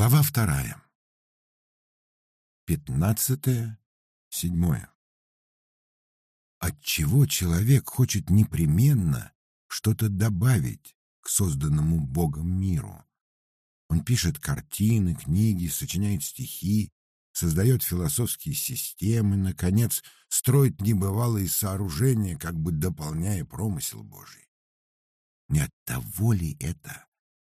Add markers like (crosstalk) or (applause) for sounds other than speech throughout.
Глава вторая. Пятнадцатое, седьмое. Отчего человек хочет непременно что-то добавить к созданному Богом миру? Он пишет картины, книги, сочиняет стихи, создает философские системы, наконец, строит небывалые сооружения, как бы дополняя промысел Божий. Не от того ли это,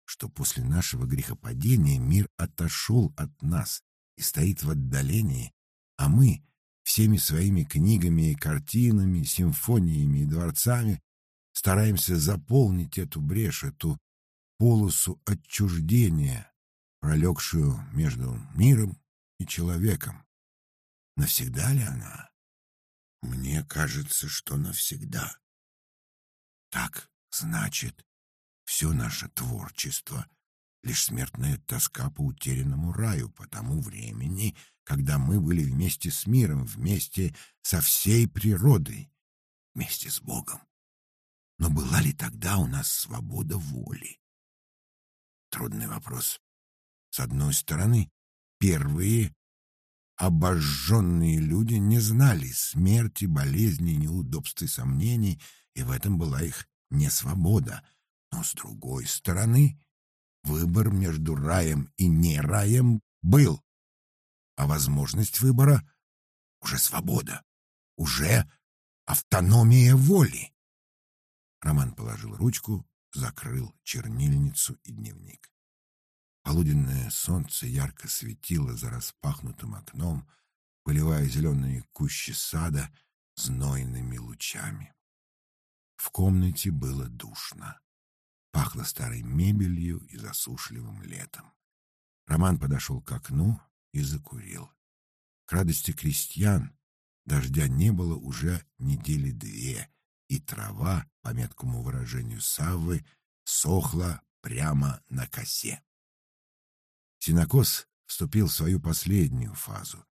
что после нашего грехопадения мир отошел от нас и стоит в отдалении, а мы всеми своими книгами и картинами, симфониями и дворцами стараемся заполнить эту брешь, эту полосу отчуждения, пролегшую между миром и человеком. Навсегда ли она? Мне кажется, что навсегда. Так, значит, все наше творчество — лишь смертная тоска по утерянному раю, по тому времени, когда мы были вместе с миром, вместе со всей природой, вместе с Богом. Но была ли тогда у нас свобода воли? Трудный вопрос. С одной стороны, первые обожженные люди не знали смерти, болезней, неудобств и сомнений, и в этом была их несвобода. Но с другой стороны, выбор между раем и не раем был, а возможность выбора — уже свобода, уже автономия воли. Роман положил ручку, закрыл чернильницу и дневник. Полуденное солнце ярко светило за распахнутым окном, поливая зеленые кущи сада знойными лучами. В комнате было душно. Пахло старой мебелью и засушливым летом. Роман подошел к окну и закурил. К радости крестьян дождя не было уже недели две, и трава, по меткому выражению Саввы, сохла прямо на косе. Синокос вступил в свою последнюю фазу.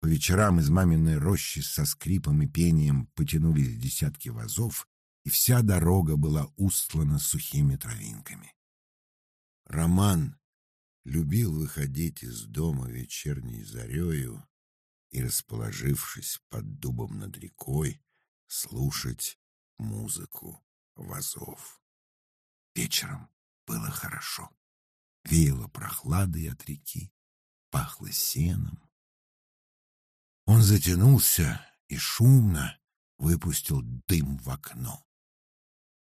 По вечерам из маминой рощи со скрипом и пением потянулись десятки вазов, и вся дорога была устлана сухими травинками. Роман любил выходить из дома вечерней зарею и, расположившись под дубом над рекой, слушать музыку вазов. Вечером было хорошо. Веяло прохладой от реки, пахло сеном. Он затянулся и шумно выпустил дым в окно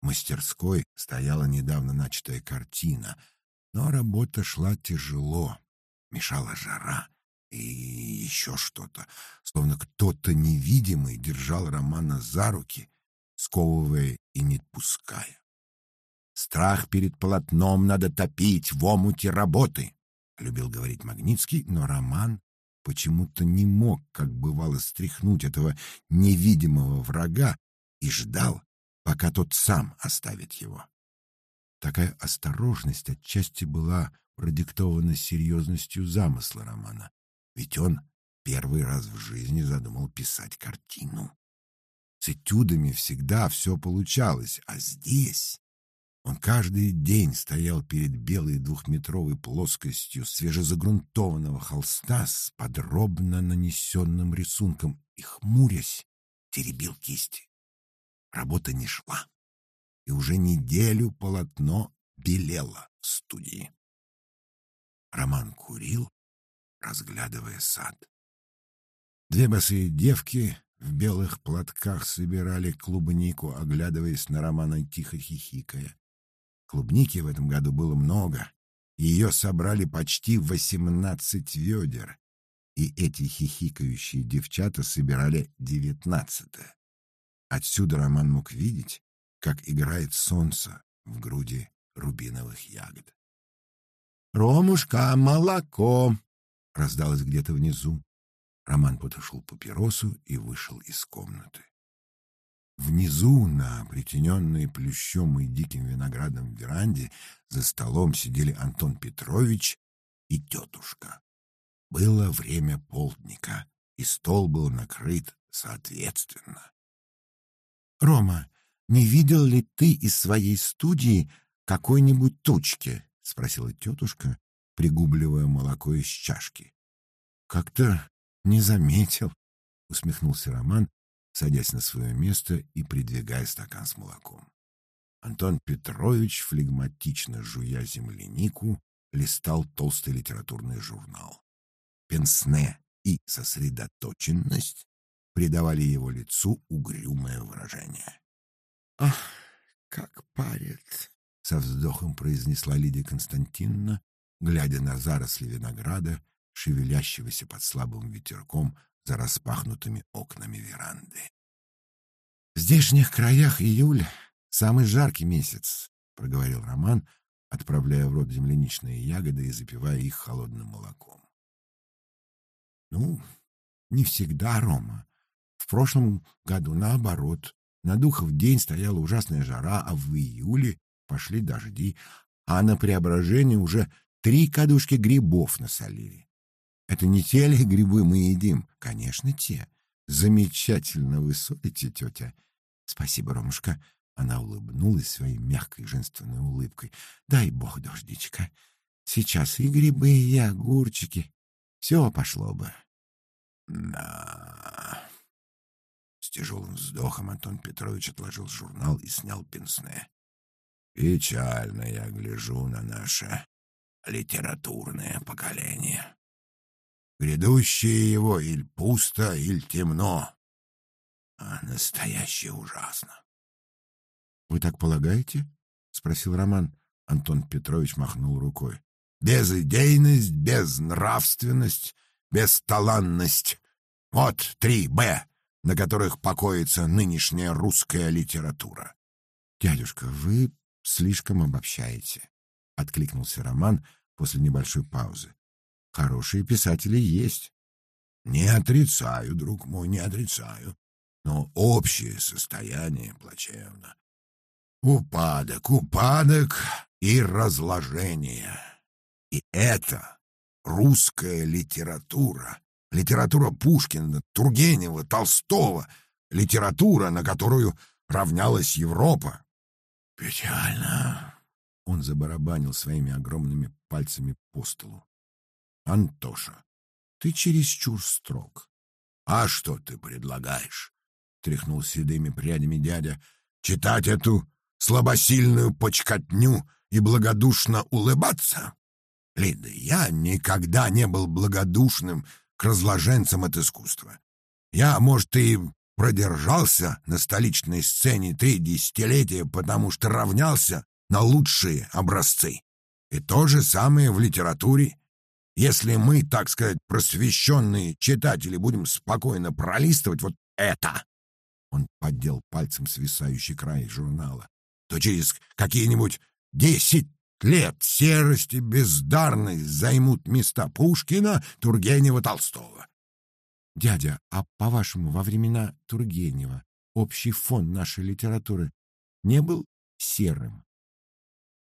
мастерской стояла недавно начатая картина, но работа шла тяжело, мешала жара и еще что-то, словно кто-то невидимый держал Романа за руки, сковывая и не отпуская. «Страх перед полотном надо топить в омуте работы», — любил говорить Магнитский, но Роман почему-то не мог, как бывало, стряхнуть этого невидимого врага и ждал, пока тот сам оставит его. Такая осторожность отчасти была продиктована серьезностью замысла романа, ведь он первый раз в жизни задумал писать картину. С этюдами всегда все получалось, а здесь он каждый день стоял перед белой двухметровой плоскостью свежезагрунтованного холста с подробно нанесенным рисунком и, хмурясь, теребил кисти. Работа не шла, и уже неделю полотно белело в студии. Роман курил, разглядывая сад. Две босые девки в белых платках собирали клубнику, оглядываясь на Романа тихо хихикая. Клубники в этом году было много. Ее собрали почти восемнадцать ведер, и эти хихикающие девчата собирали девятнадцатое. Отсюда Роман мог видеть, как играет солнце в груди рубиновых ягод. «Ромушка, молоко!» — раздалось где-то внизу. Роман потушил папиросу и вышел из комнаты. Внизу, на притененной плющом и диким виноградом веранде, за столом сидели Антон Петрович и тетушка. Было время полдника, и стол был накрыт соответственно. «Рома, не видел ли ты из своей студии какой-нибудь тучки?» — спросила тетушка, пригубливая молоко из чашки. «Как-то не заметил», — усмехнулся Роман, садясь на свое место и придвигая стакан с молоком. Антон Петрович, флегматично жуя землянику, листал толстый литературный журнал. Пенсне и сосредоточенность придавали его лицу угрюмое выражение. «Ах, как парит!» — со вздохом произнесла Лидия Константиновна, глядя на заросли винограда, шевелящегося под слабым ветерком за распахнутыми окнами веранды. В здешних краях июль — самый жаркий месяц, — проговорил Роман, отправляя в рот земляничные ягоды и запивая их холодным молоком. — Ну, не всегда, Рома. В прошлом году наоборот. На Духов день стояла ужасная жара, а в июле пошли дожди, а на Преображение уже три кадушки грибов насолили. Это не те ли грибы мы едим? Конечно, те. Замечательно вы солите, тетя. Спасибо, Ромушка. Она улыбнулась своей мягкой женственной улыбкой. Дай бог дождичка. Сейчас и грибы, и огурчики. Все пошло бы. Да. Тяжелым вздохом Антон Петрович отложил журнал и снял пенсне. Печально я гляжу на наше литературное поколение. Грядущее его или пусто, или темно, а настоящее ужасно. — Вы так полагаете? — спросил Роман. Антон Петрович махнул рукой. — Безидейность, безнравственность, бесталанность — вот три «Б», на которых покоится нынешняя русская литература. — Дядюшка, вы слишком обобщаете, — откликнулся Роман после небольшой паузы. Хорошие писатели есть. Не отрицаю, друг мой, не отрицаю. Но общее состояние плачевно. Упадок, упадок и разложение. И это русская литература. Литература Пушкина, Тургенева, Толстого. Литература, на которую равнялась Европа. Печально. Он забарабанил своими огромными пальцами по столу. Антоша, ты чересчур строг. А что ты предлагаешь? Тряхнул седыми прядями дядя. Читать эту слабосильную почкотню и благодушно улыбаться? Лида, я никогда не был благодушным к разложенцам от искусства. Я, может, и продержался на столичной сцене три десятилетия, потому что равнялся на лучшие образцы. И то же самое в литературе. Если мы, так сказать, просвещенные читатели, будем спокойно пролистывать вот это, он поддел пальцем свисающий край журнала, то через какие-нибудь десять лет серости бездарность займут места Пушкина, Тургенева, Толстого. Дядя, а по-вашему, во времена Тургенева общий фон нашей литературы не был серым?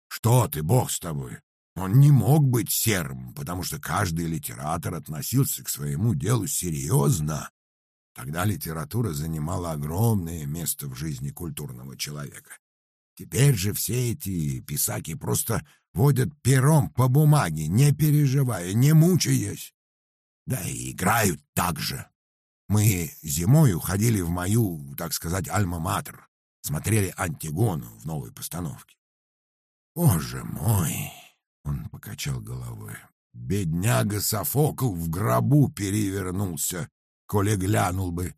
Что ты, бог с тобой? Он не мог быть серым, потому что каждый литератор относился к своему делу серьезно. Тогда литература занимала огромное место в жизни культурного человека. Теперь же все эти писаки просто водят пером по бумаге, не переживая, не мучаясь. Да и играют так же. Мы зимой уходили в мою, так сказать, альма-матер, смотрели «Антигону» в новой постановке. Боже мой! Он покачал головой. Бедняга Софокл в гробу перевернулся, коли глянул бы.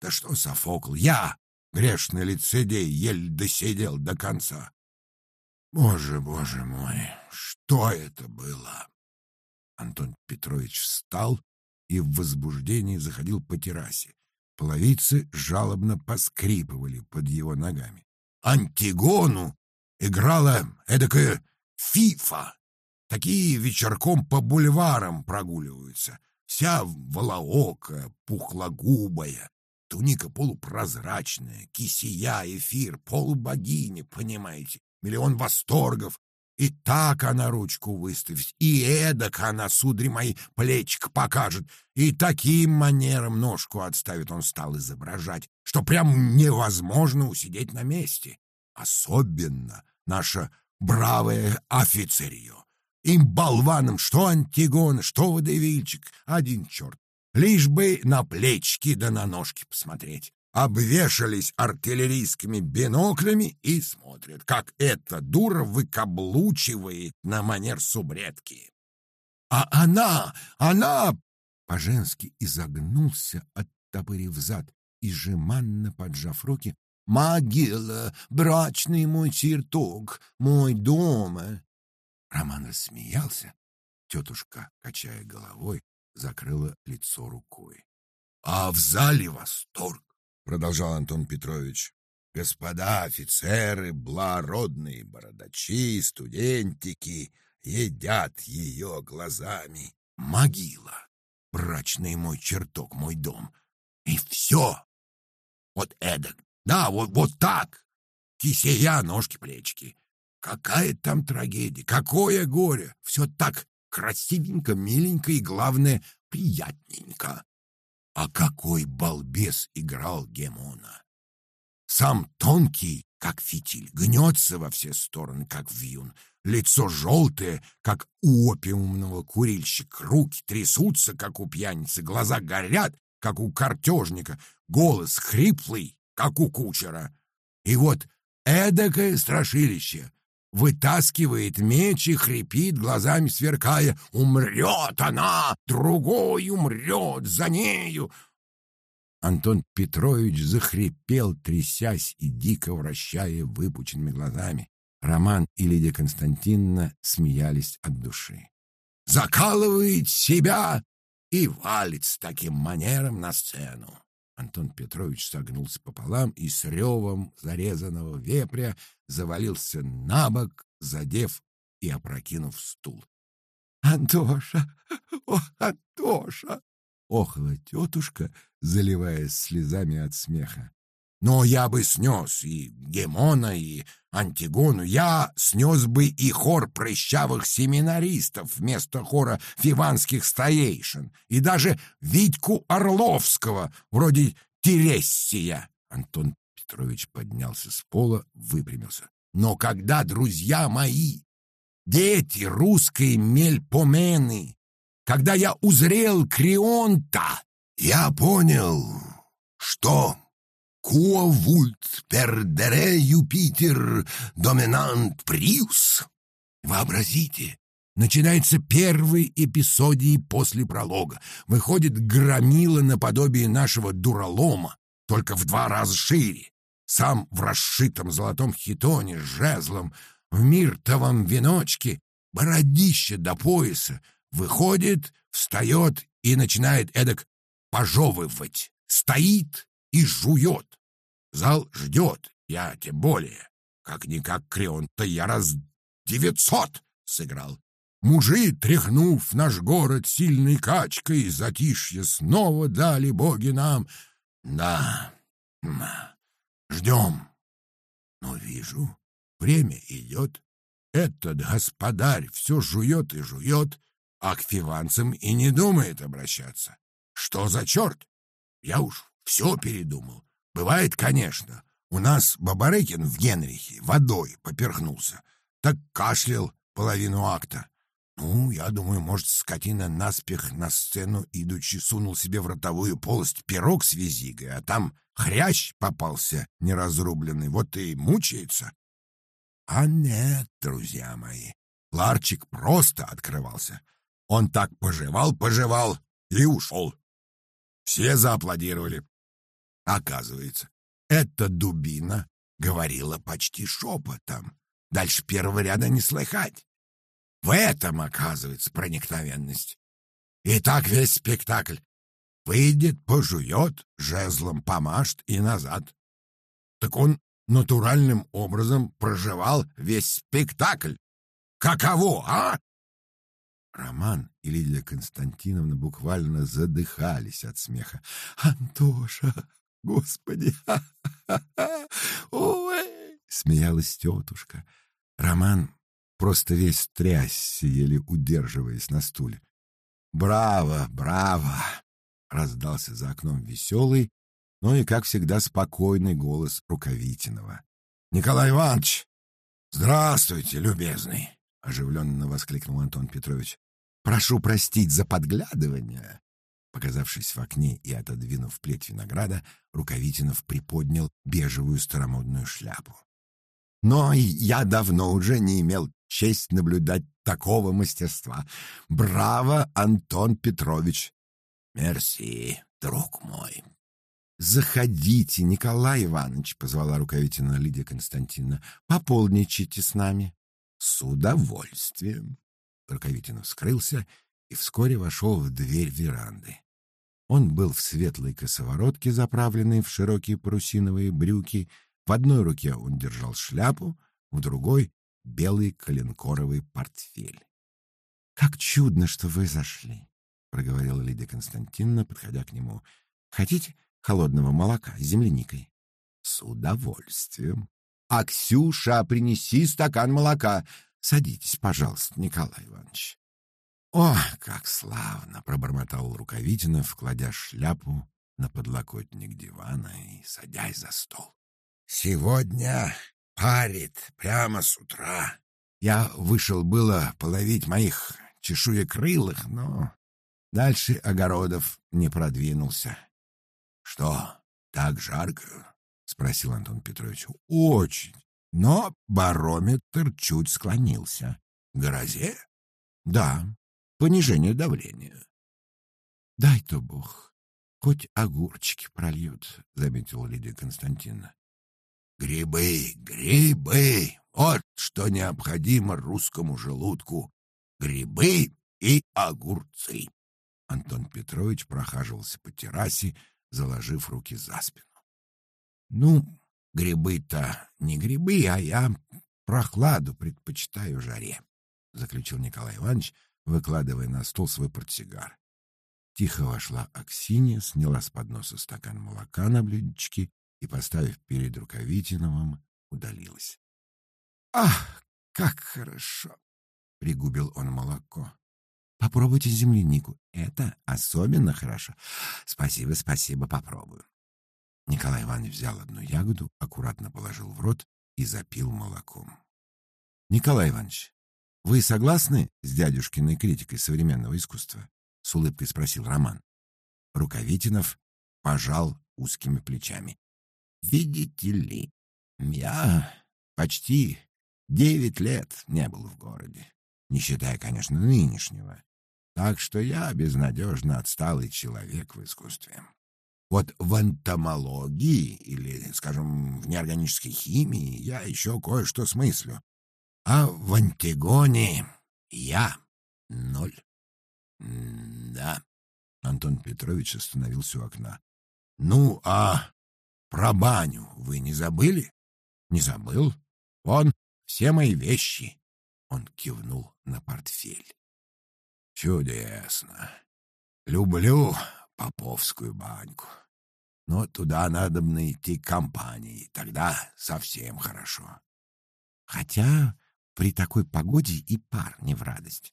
Да что Софокл, я, грешный лицедей, еле досидел до конца. Боже, боже мой, что это было? Антон Петрович встал и в возбуждении заходил по террасе. Половицы жалобно поскрипывали под его ногами. Антигону играла эдакая фифа. Такие вечерком по бульварам прогуливаются. Вся волоока, пухлогубая, туника полупрозрачная, кисия, эфир, полубогини, понимаете, миллион восторгов. И так она ручку выставит, и эдак она, судри мои, плечик покажет, и таким манером ножку отставит он стал изображать, что прям невозможно усидеть на месте. Особенно наша бравое офицерье. Им болванам что Антигон, что Водевильчик, один черт. Лишь бы на плечки да на ножки посмотреть. Обвешались артиллерийскими биноклями и смотрят, как эта дура выкаблучивает на манер субредки. А она, она по-женски изогнулся, оттопырив зад и жеманно поджав руки. «Могила, брачный мой чертог, мой дом!» Роман рассмеялся. Тетушка, качая головой, закрыла лицо рукой. «А в зале восторг!» — продолжал Антон Петрович. «Господа офицеры, благородные бородачи, студентики едят ее глазами. Могила, брачный мой чертог, мой дом. И все. Вот эдак. Да, вот, вот так. Кисея, ножки, плечики. Какая там трагедия, какое горе. Все так красивенько, миленько и, главное, приятненько. А какой балбес играл Гемона! Сам тонкий, как фитиль, гнется во все стороны, как вьюн. Лицо желтое, как у опиумного курильщика, руки трясутся, как у пьяницы, глаза горят, как у картежника, голос хриплый, как у кучера. И вот эдакое страшилище вытаскивает меч и хрипит, глазами сверкая. «Умрет она! Другой умрет за нею!» Антон Петрович захрипел, трясясь и дико вращая выпученными глазами. Роман и Лидия Константиновна смеялись от души. «Закалывает себя и валит с таким манером на сцену!» Антон Петрович согнулся пополам и с ревом зарезанного вепря завалился на бок, задев и опрокинув стул. «Антоша! О, Антоша!» — охла тетушка, заливаясь слезами от смеха. «Но я бы снес и Гемона, и Антигону. Я снес бы и хор прыщавых семинаристов вместо хора фиванских старейшин, и даже Витьку Орловского, вроде Тересия». Антон Петрович поднялся с пола, выпрямился. «Но когда друзья мои, дети русской мельпомены, когда я узрел Крионта, я понял, что «Quo vult perdere Юпитер доминант приус». Вообразите, начинается первый эпизодий после пролога. Выходит громила наподобие нашего дуралома, только в два раза шире. Сам в расшитом золотом хитоне с жезлом, в миртовом веночке, бородище до пояса, выходит, встает и начинает эдак пожевывать, стоит и жует. Зал ждет, я тем более. Как-никак Креон-то я раз девятьсот сыграл. Мужи, тряхнув наш город сильной качкой, затишье снова дали боги нам. Да, ждем. Но вижу, время идет. Этот господарь все жует и жует, а к фиванцам и не думает обращаться. Что за черт? Я уж все передумал. Бывает, конечно. У нас Бабарыкин в Генрихе водой поперхнулся. Так кашлял половину акта. Ну, я думаю, может, скотина наспех на сцену, идучи, сунул себе в ротовую полость пирог с визигой, а там хрящ попался неразрубленный, вот и мучается. А нет, друзья мои, ларчик просто открывался. Он так пожевал-пожевал и ушел. Все зааплодировали. Оказывается, эта дубина говорила почти шепотом. Дальше первого ряда не слыхать. В этом, оказывается, проникновенность. И так весь спектакль. Выйдет, пожует, жезлом помашет и назад. Так он натуральным образом проживал весь спектакль. Каково, а? Роман и Лидия Константиновна буквально задыхались от смеха. «Антоша, господи! (laughs) Ой!» — смеялась тетушка. Роман просто весь трясся, еле удерживаясь на стуле. «Браво, браво!» — раздался за окном веселый, но и, как всегда, спокойный голос Рукавитинова. «Николай Иванович! Здравствуйте, любезный! оживленно воскликнул Антон Петрович. Прошу простить за подглядывание. Показавшись в окне и отодвинув плеть винограда, Рукавитинов приподнял бежевую старомодную шляпу. Но я давно уже не имел честь наблюдать такого мастерства. Браво, Антон Петрович! Мерси, друг мой. Заходите, Николай Иванович, позвала Рукавитина Лидия Константиновна. Пополничайте с нами. С удовольствием. Рукавитинов скрылся и вскоре вошел в дверь веранды. Он был в светлой косоворотке, заправленной в широкие парусиновые брюки. В одной руке он держал шляпу, в другой — белый коленкоровый портфель. — Как чудно, что вы зашли, — проговорила Лидия Константиновна, подходя к нему. — Хотите холодного молока с земляникой? — С удовольствием. — А, Ксюша, принеси стакан молока. Садитесь, пожалуйста, Николай Иванович. «О, как славно!» — пробормотал Рукавитинов, кладя шляпу на подлокотник дивана и садясь за стол. «Сегодня парит прямо с утра. Я вышел было половить моих чешуекрылых, но дальше огородов не продвинулся». «Что, так жарко?» — спросил Антон Петрович. «Очень. Но барометр чуть склонился. Грозе? Да, понижение давления. Дай-то бог, хоть огурчики прольют, заметила Лидия Константиновна. Грибы, грибы, вот что необходимо русскому желудку. Грибы и огурцы. Антон Петрович прохаживался по террасе, заложив руки за спину. Ну, Грибы-то не грибы, а я прохладу предпочитаю жаре, — заключил Николай Иванович, выкладывая на стол свой портсигар. Тихо вошла Аксинья, сняла с подноса стакан молока на блюдечке и, поставив перед Рукавитиновым, удалилась. — Ах, как хорошо! — пригубил он молоко. — Попробуйте землянику. Это особенно хорошо. Спасибо, спасибо, попробую. Николай Иванович взял одну ягоду, аккуратно положил в рот и запил молоком. — Николай Иванович, вы согласны с дядюшкиной критикой современного искусства? — с улыбкой спросил Роман. Рукавитинов пожал узкими плечами. — Видите ли, я почти девять лет не был в городе, не считая, конечно, нынешнего. Так что я безнадежно отсталый человек в искусстве. Вот в энтомологии или, скажем, в неорганической химии я еще кое-что смыслю. А в антигоне я ноль. да. Антон Петрович остановился у окна. Ну, а про баню вы не забыли? Не забыл. Вон все мои вещи. Он кивнул на портфель. Чудесно. Люблю Поповскую баньку. Но туда надо идти компанией, тогда совсем хорошо. Хотя при такой погоде и пар не в радость.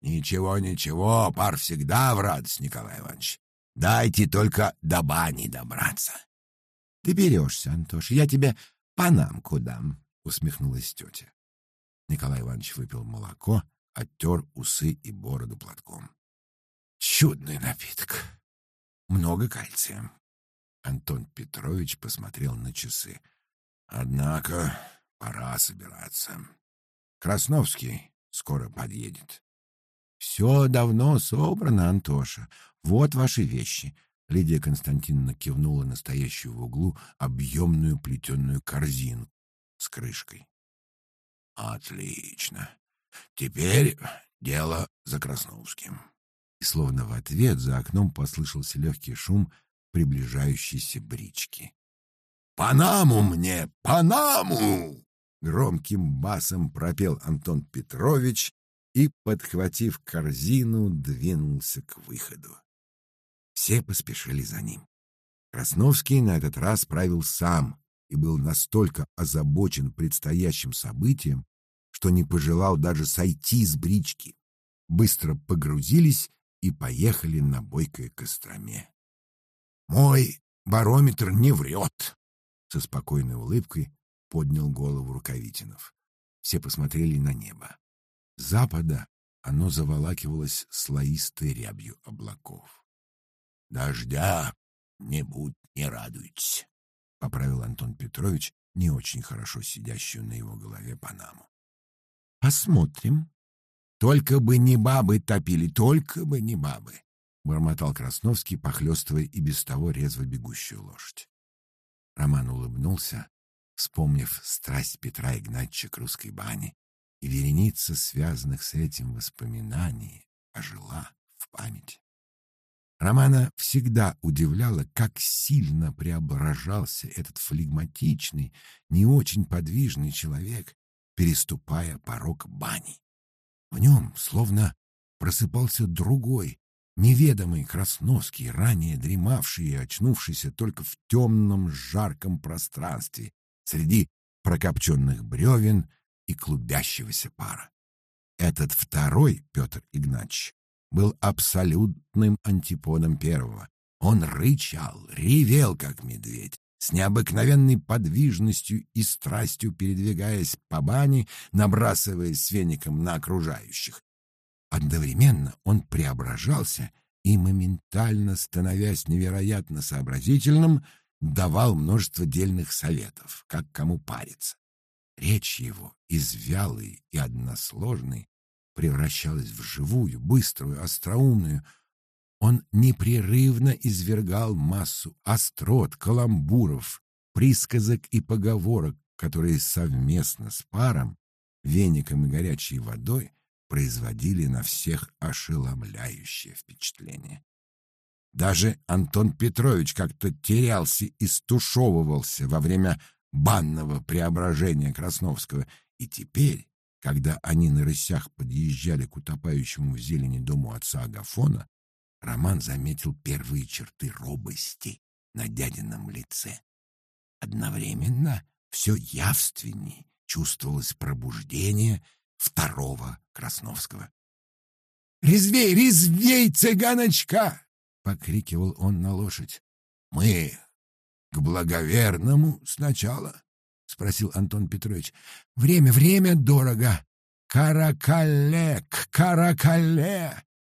Ничего, ничего, пар всегда в радость, Николай Иванович. Дайте только до бани добраться. Ты берешься, Антош, я тебе панамку дам, усмехнулась тетя. Николай Иванович выпил молоко, оттер усы и бороду платком. Чудный напиток много кальция. Антон Петрович посмотрел на часы. Однако пора собираться. Красновский скоро подъедет. Все давно собрано, Антоша. Вот ваши вещи. Лидия Константиновна кивнула на стоящую в углу объемную плетеную корзину с крышкой. Отлично. Теперь дело за Красновским. И словно в ответ за окном послышался легкий шум приближающейся брички. «Панаму мне! Панаму!» Громким басом пропел Антон Петрович и, подхватив корзину, двинулся к выходу. Все поспешили за ним. Красновский на этот раз правил сам и был настолько озабочен предстоящим событием, что не пожелал даже сойти с брички. Быстро погрузились и поехали на бойкой Костроме. «Мой барометр не врет!» Со спокойной улыбкой поднял голову Рукавитинов. Все посмотрели на небо. запада оно заволакивалось слоистой рябью облаков. «Дождя не будь, не радуйтесь», — поправил Антон Петрович, не очень хорошо сидящую на его голове панаму. «Посмотрим. Только бы не бабы топили, только бы не бабы», — бормотал Красновский, похлестывая и без того резво бегущую лошадь. Роман улыбнулся, вспомнив страсть Петра Игнатьевича к русской бане, и вереница связанных с этим воспоминаний ожила в памяти. Романа всегда удивляло, как сильно преображался этот флегматичный, не очень подвижный человек, переступая порог бани. В нем словно просыпался другой, неведомый Красновский, ранее дремавший и очнувшийся только в темном жарком пространстве среди прокопченных бревен и клубящегося пара. Этот второй Петр Игнатьевич был абсолютным антиподом первого. Он рычал, ревел, как медведь, с необыкновенной подвижностью и страстью передвигаясь по бане, набрасываясь веником на окружающих. Одновременно он преображался и, моментально становясь невероятно сообразительным, давал множество дельных советов, как кому париться. Речь его, из вялой и односложной, превращалась в живую, быструю, остроумную. Он непрерывно извергал массу острот, каламбуров, присказок и поговорок, которые совместно с паром, веником и горячей водой производили на всех ошеломляющее впечатление. Даже Антон Петрович как-то терялся и стушевывался во время банного преображения Красновского, и теперь, когда они на рысях подъезжали к утопающему в зелени дому отца Агафона, Роман заметил первые черты робости на дядином лице. Одновременно все явственней чувствовалось пробуждение второго Красновского. «Резвей, резвей, цыганочка!» — покрикивал он на лошадь. «Мы к благоверному сначала?» — спросил Антон Петрович. «Время, время дорого! Каракале, к каракале!»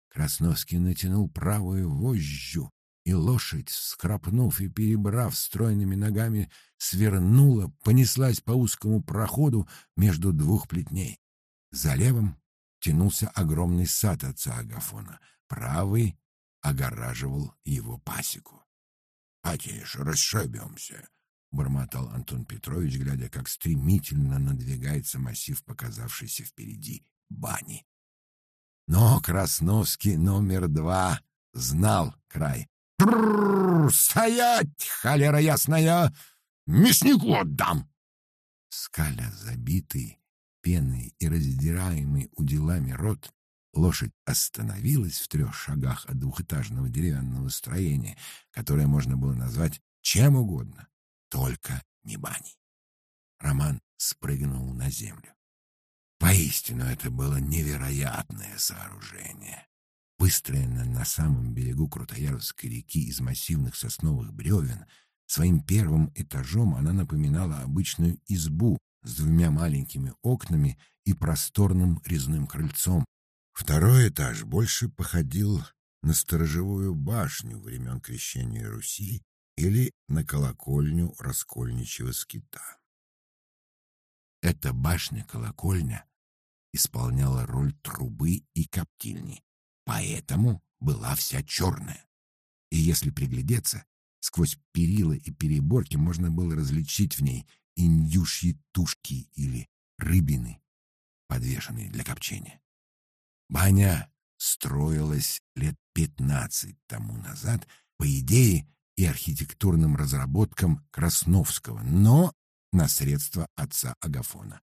Красновский натянул правую вожжу, и лошадь, скрапнув и перебрав стройными ногами, свернула, понеслась по узкому проходу между двух плетней. За левым тянулся огромный сад отца Агафона, правый огораживал его пасеку. «Потише, расшибемся», — бормотал Антон Петрович, глядя, как стремительно надвигается массив, показавшийся впереди бани. Но Красновский номер два знал край. «Стоять, холера ясная! Мяснику отдам!» Скаля забитый, пеной и раздираемый уделами рот, Лошадь остановилась в трех шагах от двухэтажного деревянного строения, которое можно было назвать чем угодно, только не баней. Роман спрыгнул на землю. Поистину это было невероятное сооружение. Выстроенное на самом берегу Крутояровской реки из массивных сосновых бревен, своим первым этажом она напоминала обычную избу с двумя маленькими окнами и просторным резным крыльцом, Второй этаж больше походил на сторожевую башню времен крещения Руси или на колокольню раскольничьего скита. Эта башня-колокольня исполняла роль трубы и коптильни, поэтому была вся черная. И если приглядеться, сквозь перила и переборки можно было различить в ней индюшьи тушки или рыбины, подвешенные для копчения. Баня строилась лет пятнадцать тому назад по идее и архитектурным разработкам Красновского, но на средства отца Агафона.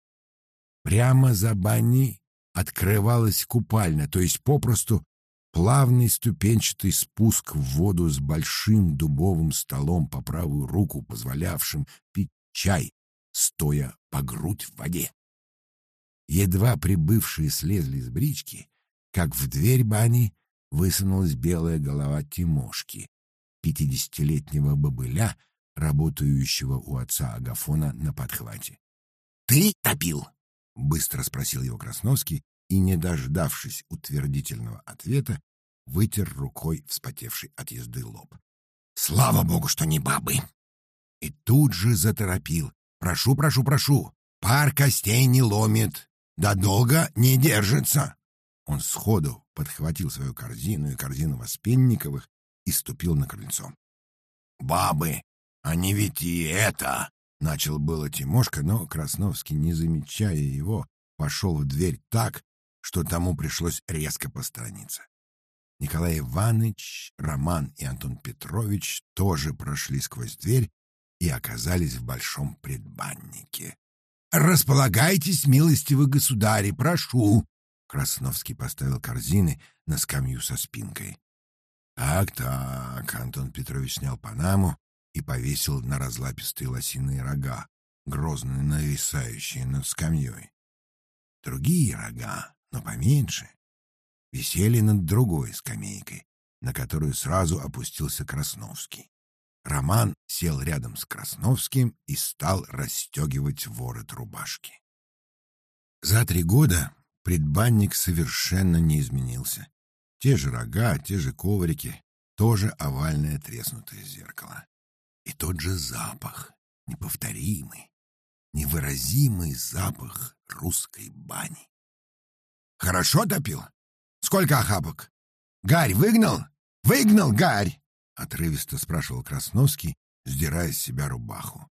Прямо за баней открывалась купальня, то есть попросту плавный ступенчатый спуск в воду с большим дубовым столом по правую руку, позволявшим пить чай, стоя по грудь в воде. Едва прибывшие слезли с брички, как в дверь бани высунулась белая голова Тимошки, пятидесятилетнего бобыля, работающего у отца Агафона на подхвате. — Ты топил? — быстро спросил его Красновский, и, не дождавшись утвердительного ответа, вытер рукой вспотевший от езды лоб. «Слава богу, что не бабы!» И тут же заторопил. «Прошу, прошу, прошу! Пар костей не ломит, да долго не держится!» Он сходу подхватил свою корзину и корзину Воспенниковых и ступил на крыльцо. «Бабы, они ведь и это!» — начал было Тимошка, но Красновский, не замечая его, пошел в дверь так, что тому пришлось резко посторониться. Николай Иванович, Роман и Антон Петрович тоже прошли сквозь дверь и оказались в большом предбаннике. «Располагайтесь, милостивый государи, прошу!» Красновский поставил корзины на скамью со спинкой. «Так-так», — Антон Петрович снял панаму и повесил на разлапистые лосиные рога, грозно нависающие над скамьей. Другие рога, но поменьше, висели над другой скамейкой, на которую сразу опустился Красновский. Роман сел рядом с Красновским и стал расстегивать ворот рубашки. За три года предбанник совершенно не изменился. Те же рога, те же коврики, тоже овальное треснутое зеркало. И тот же запах, неповторимый, невыразимый запах русской бани. «Хорошо топил? Сколько охапок? Гарь выгнал? Выгнал, Гарь!» — отрывисто спрашивал Красновский, сдирая с себя рубаху.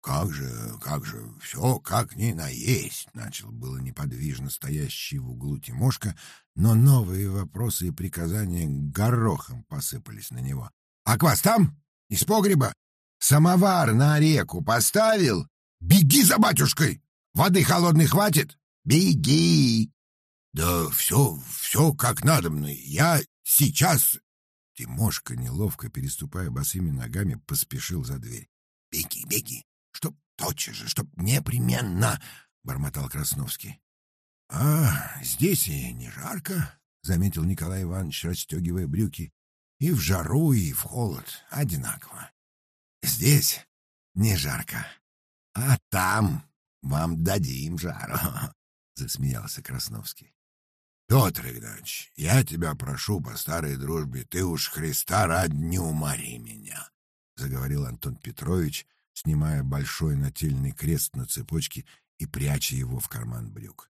«Как же, как же, все как ни наесть!» — начал было неподвижно стоящий в углу Тимошка, но новые вопросы и приказания горохом посыпались на него. «А квас там? Из погреба? Самовар на реку поставил? Беги за батюшкой! Воды холодной хватит? Беги!» «Да все, все как надобно. Я сейчас Тимошка, неловко переступая босыми ногами, поспешил за дверь. «Беги, беги! Чтоб тотчас же, чтоб непременно!» — бормотал Красновский. «А, здесь и не жарко», — заметил Николай Иванович, расстегивая брюки. «И в жару, и в холод одинаково. Здесь не жарко, а там вам дадим жару», (laughs) — засмеялся Красновский. Петр Игнатьевич, я тебя прошу по старой дружбе, ты уж Христа ради не умори меня, — заговорил Антон Петрович, снимая большой нательный крест на цепочке и пряча его в карман брюк.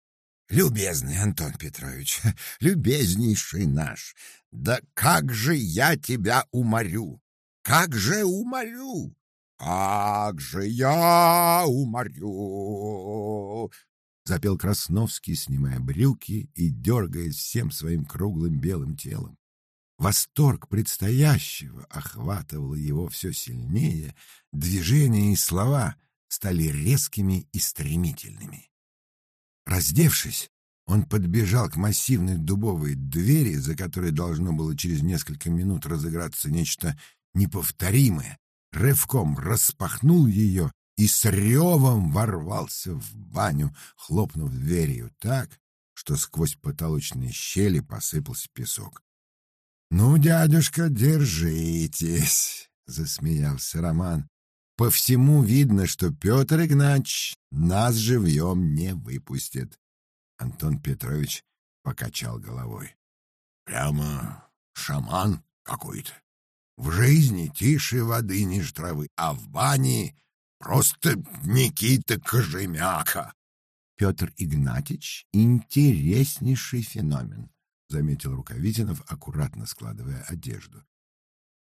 «Любезный Антон Петрович, (laughs) любезнейший наш, да как же я тебя уморю! Как же уморю! Как же я уморю!» Запел Красновский, снимая брюки и дергаясь всем своим круглым белым телом. Восторг предстоящего охватывал его все сильнее, движения и слова стали резкими и стремительными. Раздевшись, он подбежал к массивной дубовой двери, за которой должно было через несколько минут разыграться нечто неповторимое, рывком распахнул ее и с ревом ворвался в баню, хлопнув дверью так, что сквозь потолочные щели посыпался песок. «Ну, дядюшка, держитесь!» — засмеялся Роман. «По всему видно, что Петр Игнач нас живьем не выпустит». Антон Петрович покачал головой. «Прямо шаман какой-то. В жизни тише воды ниже травы, а в бане Просто Никита Кожемяка. Петр Игнатьич — интереснейший феномен, — заметил Рукавитинов, аккуратно складывая одежду.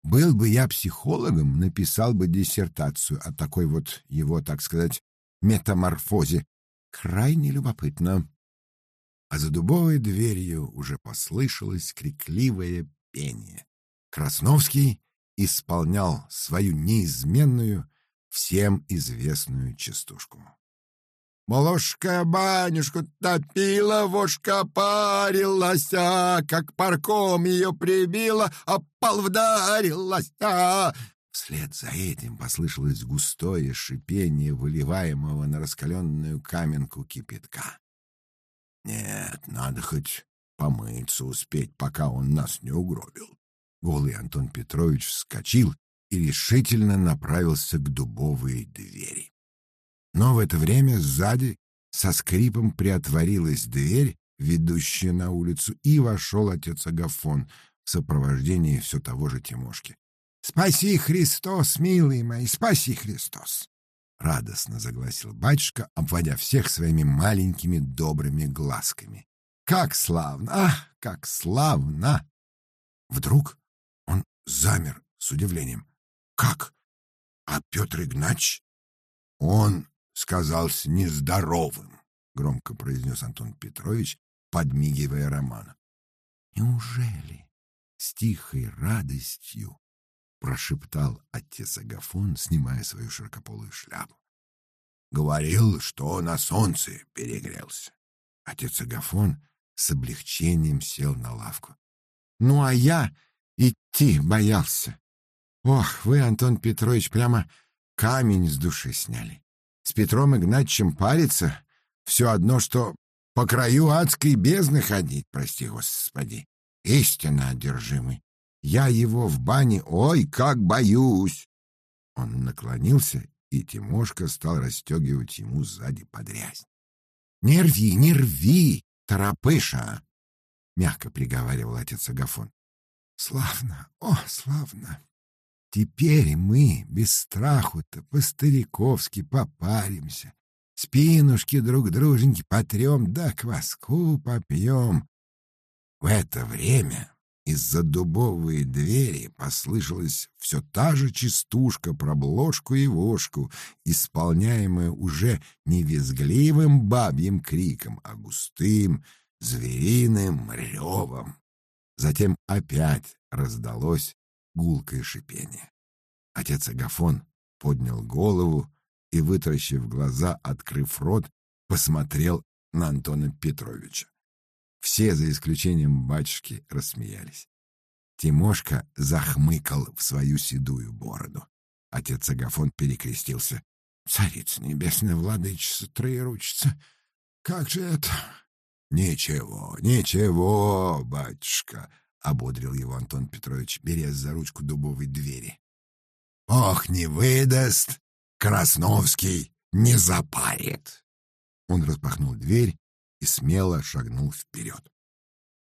Был бы я психологом, написал бы диссертацию о такой вот его, так сказать, метаморфозе. Крайне любопытно. А за дубовой дверью уже послышалось крикливое пение. Красновский исполнял свою неизменную всем известную частушку. Молошка банюшку топила, вошка парилась, а как парком ее прибила, а пол вдарилась. А... Вслед за этим послышалось густое шипение выливаемого на раскаленную каменку кипятка. Нет, надо хоть помыться успеть, пока он нас не угробил. Голый Антон Петрович вскочил и решительно направился к дубовой двери. Но в это время сзади со скрипом приотворилась дверь, ведущая на улицу, и вошел отец Агафон в сопровождении все того же Тимошки. «Спаси Христос, милый мой, спаси Христос!» Радостно загласил батюшка, обводя всех своими маленькими добрыми глазками. «Как славно! Ах, как славно!» Вдруг он замер с удивлением. «Как? А Петр Игнач?» «Он сказался нездоровым», — громко произнес Антон Петрович, подмигивая Роману. «Неужели?» — с тихой радостью прошептал отец Агафон, снимая свою широкополую шляпу. «Говорил, что на солнце перегрелся». Отец Агафон с облегчением сел на лавку. «Ну, а я идти боялся. Ох, вы, Антон Петрович, прямо камень с души сняли. С Петром Игнатьевичем париться — все одно, что по краю адской бездны ходить, прости господи. Истинно одержимый. Я его в бане, ой, как боюсь!» Он наклонился, и Тимошка стал расстегивать ему сзади подрясь. «Не рви, не рви, торопыша!» — мягко приговаривал отец Агафон. «Славно, о, славно! Теперь мы без страху-то по-стариковски попаримся, спинушки друг друженьки потрем, да кваску попьем». В это время из-за дубовой двери послышалась все та же частушка про бложку и вошку, исполняемая уже не визгливым бабьим криком, а густым звериным ревом. Затем опять раздалось гулкое шипение. Отец Агафон поднял голову и, вытаращив глаза, открыв рот, посмотрел на Антона Петровича. Все, за исключением батюшки, рассмеялись. Тимошка захмыкал в свою седую бороду. Отец Агафон перекрестился. «Царица небесная, владычица, троеручица, как же это?» «Ничего, ничего, батюшка», — ободрил его Антон Петрович, беря за ручку дубовой двери. «Ох, не выдаст! Красновский не запарит!» Он распахнул дверь и смело шагнул вперед.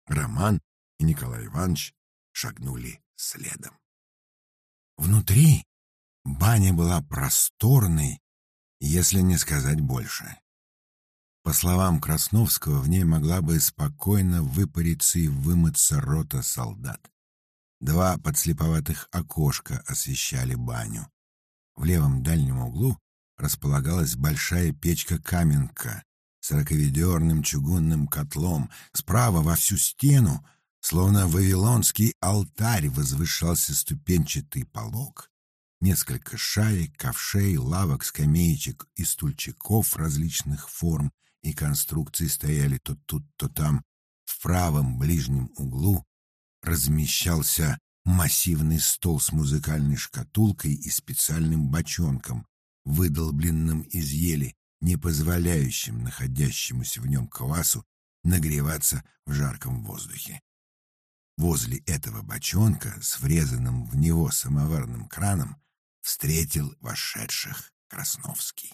Роман и Николай Иванович шагнули следом. Внутри баня была просторной, если не сказать больше. По словам Красновского, в ней могла бы спокойно выпариться и вымыться рота солдат. Два подслеповатых окошка освещали баню. В левом дальнем углу располагалась большая печка-каменка сороковедерным чугунным котлом. Справа во всю стену, словно вавилонский алтарь, возвышался ступенчатый полог. Несколько шаек, ковшей, лавок, скамеечек и стульчиков различных форм и конструкций стояли то тут, то там. В правом ближнем углу размещался массивный стол с музыкальной шкатулкой и специальным бочонком, выдолбленным из ели, не позволяющим находящемуся в нем квасу нагреваться в жарком воздухе. Возле этого бочонка с врезанным в него самоварным краном встретил вошедших Красновский.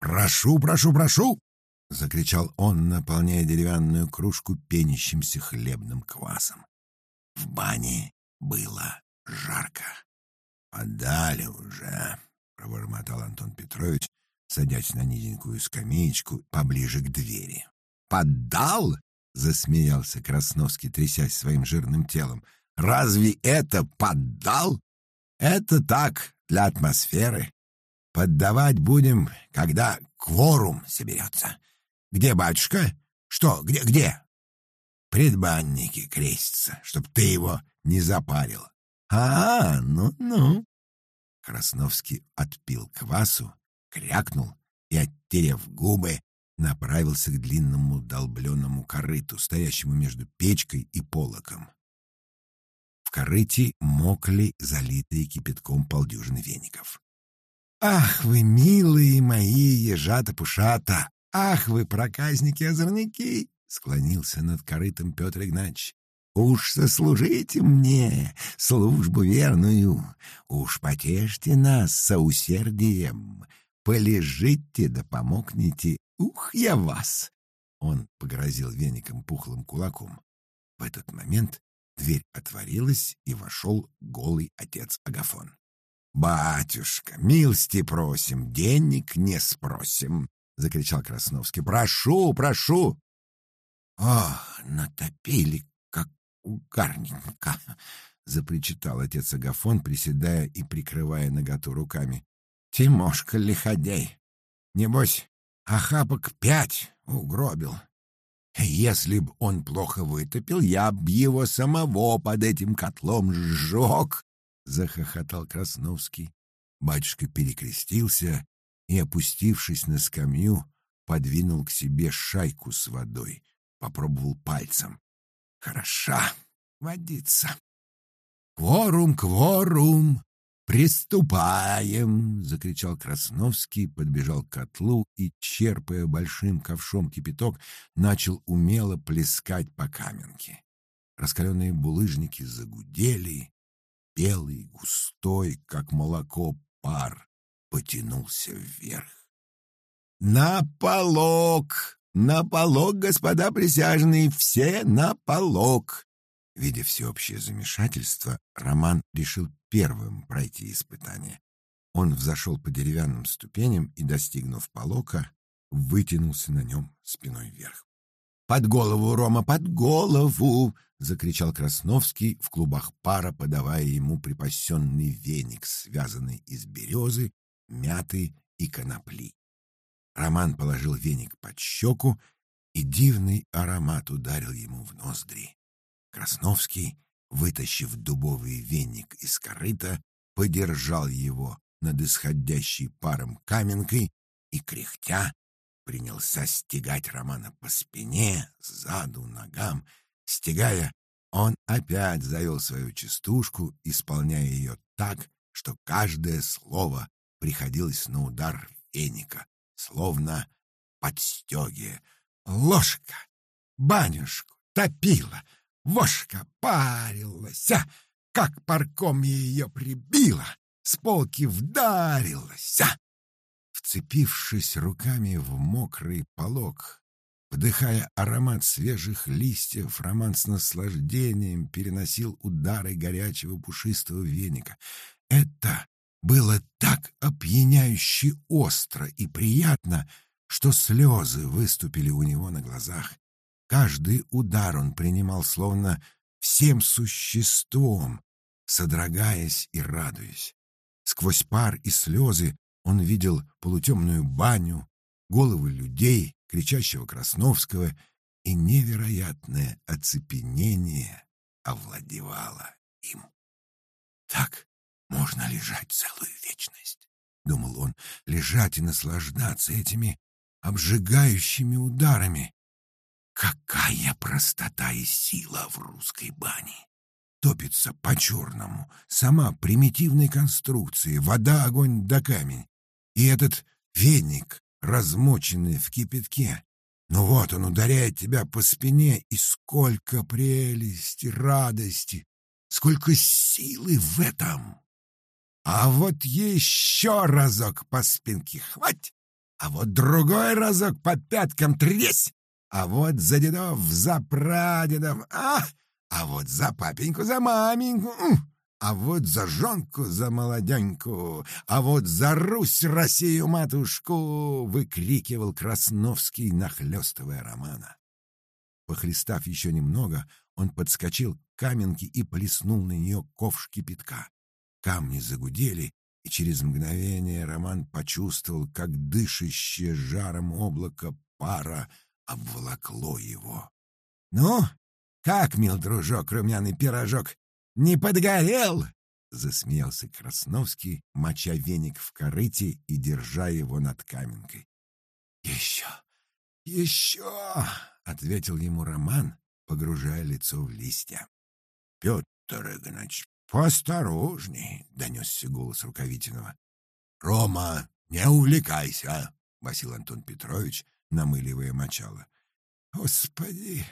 «Прошу, прошу, прошу!» — закричал он, наполняя деревянную кружку пенящимся хлебным квасом. В бане было жарко. «Подали уже», — пробормотал Антон Петрович, садясь на низенькую скамеечку поближе к двери. «Поддал?» — засмеялся Красновский, трясясь своим жирным телом. «Разве это поддал? Это так, для атмосферы. Поддавать будем, когда кворум соберется. Где батюшка? Что, где, где?» «Предбанники крестятся, чтоб ты его не запарил». «А, ну-ну». Красновский отпил квасу крякнул и, оттерев губы, направился к длинному долбленному корыту, стоящему между печкой и полоком. В корыте мокли залитые кипятком полдюжины веников. «Ах вы, милые мои ежата-пушата! Ах вы, проказники-озорники!» — склонился над корытом Петр Игнатьевич. Уж сослужите мне службу верную, уж потешьте нас соусердием, полежите да помогните, ух, я вас! Он погрозил веником пухлым кулаком. В этот момент дверь отворилась, и вошел голый отец Агафон. «Батюшка, милости просим, денег не спросим!» — закричал Красновский. «Прошу, прошу!» «Ох, натопили, как угарненько!» — запричитал отец Агафон, приседая и прикрывая наготу руками. «Тимошка лиходей! Небось, охапок пять угробил. Если б он плохо вытопил, я б его самого под этим котлом сжег!» — захохотал Красновский. Батюшка перекрестился и, опустившись на скамью, подвинул к себе шайку с водой, попробовал пальцем. «Хороша водица!» «Кворум, кворум! Приступаем!» — закричал Красновский, подбежал к котлу и, черпая большим ковшом кипяток, начал умело плескать по каменке. Раскаленные булыжники загудели, белый, густой, как молоко, пар потянулся вверх. «На полок! На полок, господа присяжные, все на полок!» Видя всеобщее замешательство, Роман решил первым пройти испытание. Он взошел по деревянным ступеням и, достигнув полока, вытянулся на нем спиной вверх. «Под голову, Рома, под голову!» — закричал Красновский в клубах пара, подавая ему припасенный веник, связанный из березы, мяты и конопли. Роман положил веник под щеку, и дивный аромат ударил ему в ноздри. Красновский, вытащив дубовый веник из корыта, подержал его над исходящей паром каменкой и, кряхтя, принялся стегать Романа по спине, заду, ногам. Стегая, он опять завел свою частушку, исполняя ее так, что каждое слово приходилось на удар веника, словно подстеги. Ложка, банюшку, топила, Вошка парилась, а, как парком ее прибило, с полки вдарилась. А. Вцепившись руками в мокрый полог, вдыхая аромат свежих листьев, Роман с наслаждением переносил удары горячего пушистого веника. Это было так опьяняюще остро и приятно, что слезы выступили у него на глазах. Каждый удар он принимал словно всем существом, содрогаясь и радуясь. Сквозь пар и слезы он видел полутемную баню, головы людей, кричащего Красновского, и невероятное оцепенение овладевало им. «Так можно лежать целую вечность», — думал он, — «лежать и наслаждаться этими обжигающими ударами, Какая простота и сила в русской бане! Топится по-черному, сама примитивной конструкции, вода, огонь да камень. И этот веник, размоченный в кипятке, ну вот он ударяет тебя по спине, и сколько прелести, радости, сколько силы в этом! А вот еще разок по спинке хвать, а вот другой разок по пяткам тресь, а вот за дедов, за прадедов, а! А вот за папеньку, за маменьку, а вот за жонку, за молоденьку, а вот за Русь, Россию, матушку!» — выкрикивал Красновский, нахлёстывая романа. Похлестав еще немного, он подскочил к каменке и плеснул на нее ковш кипятка. Камни загудели, и через мгновение Роман почувствовал, как дышащее жаром облако пара — обволокло его. «Ну, как, мил дружок, румяный пирожок, не подгорел?» Засмеялся Красновский, моча веник в корыте и держа его над каменкой. «Еще, еще!» — ответил ему Роман, погружая лицо в листья. «Петр Игнач, поосторожней!» — донесся голос Рукавитинова. «Рома, не увлекайся!» — басил Антон Петрович, намыливая мочало. «Господи,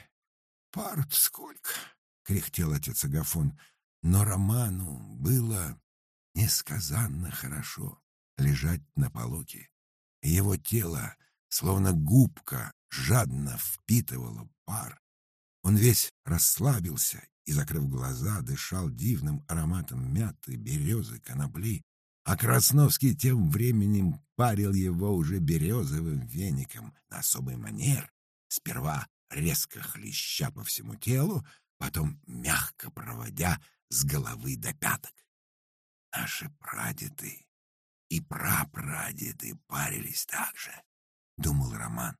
пару сколько!» — кряхтел отец Агафон. Но Роману было несказанно хорошо лежать на полоке. Его тело словно губка, жадно впитывала пар. Он весь расслабился и, закрыв глаза, дышал дивным ароматом мяты, березы, конопли, а Красновский тем временем парил его уже березовым веником на особый манер, сперва резко хлеща по всему телу, потом мягко проводя с головы до пяток. Наши прадеды и прапрадеды парились так же, — думал Роман.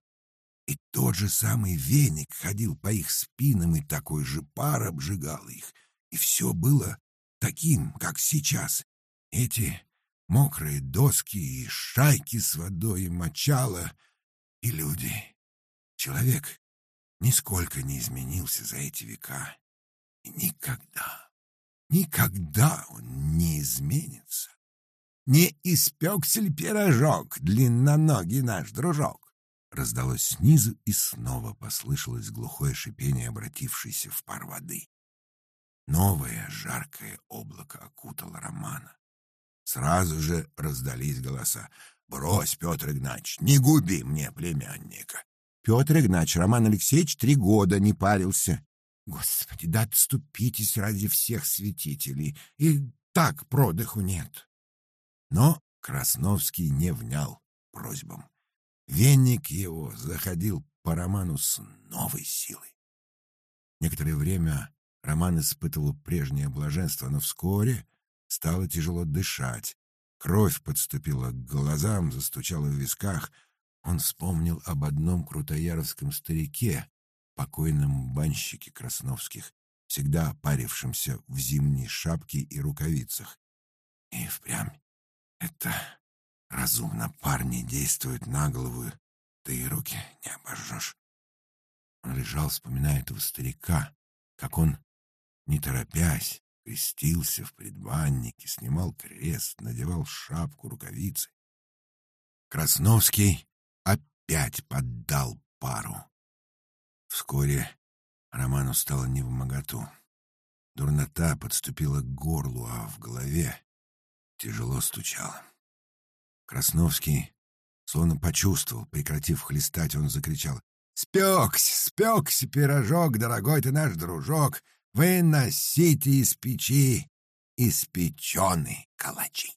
И тот же самый веник ходил по их спинам, и такой же пар обжигал их. И все было таким, как сейчас. Эти мокрые доски и шайки с водой и мочало, и люди. Человек нисколько не изменился за эти века. И никогда, никогда он не изменится. Не испекся ли пирожок, длинноногий наш дружок? Раздалось снизу, и снова послышалось глухое шипение, обратившееся в пар воды. Новое жаркое облако окутало Романа. Сразу же раздались голоса. «Брось, Петр Игнатьевич, не губи мне племянника!» Петр Игнатьевич, Роман Алексеевич три года не парился. Господи, да отступитесь ради всех святителей, и так продыху нет. Но Красновский не внял просьбам. Венник его заходил по роману с новой силой. Некоторое время Роман испытывал прежнее блаженство, но вскоре стало тяжело дышать. Кровь подступила к глазам, застучала в висках. Он вспомнил об одном крутояровском старике, покойном банщике Красновских, всегда парившемся в зимней шапке и рукавицах. И впрямь это разумно. Парни действуют на голову, ты и руки не обожжешь. Он лежал, вспоминая этого старика, как он, не торопясь, крестился в предбаннике, снимал крест, надевал шапку, рукавицы. Красновский опять поддал пару. Вскоре Роману стало невмоготу. Дурнота подступила к горлу, а в голове тяжело стучало. Красновский словно почувствовал, прекратив хлестать, он закричал. «Спекся, спекся пирожок, дорогой ты наш дружок! Выносите из печи испеченые калачи!»